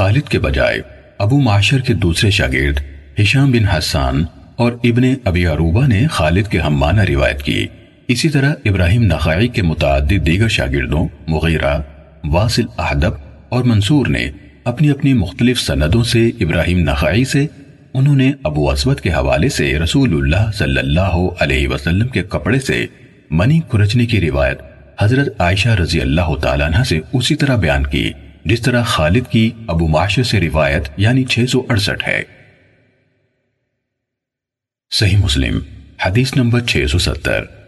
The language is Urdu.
خالد کے بجائے ابو معاشر کے دوسرے شاگرد ہشام بن حسان اور ابن ابی عروبہ نے خالد کے ہمانہ روایت کی۔ اسی طرح ابراہیم نخائی کے متعدد دیگر شاگردوں مغیرہ، واصل احدب اور منصور نے اپنی اپنی مختلف سندوں سے ابراہیم نخائی سے، انہوں نے ابو اسود کے حوالے سے رسول اللہ صلی اللہ علیہ وسلم کے کپڑے سے منی کھرچنے کی روایت حضرت عائشہ رضی اللہ تعالیٰ عنہ سے اسی طرح بیان کی۔ جس طرح خالد کی ابو معاشر سے روایت یعنی 668 ہے۔ صحیح مسلم، حدیث نمبر 670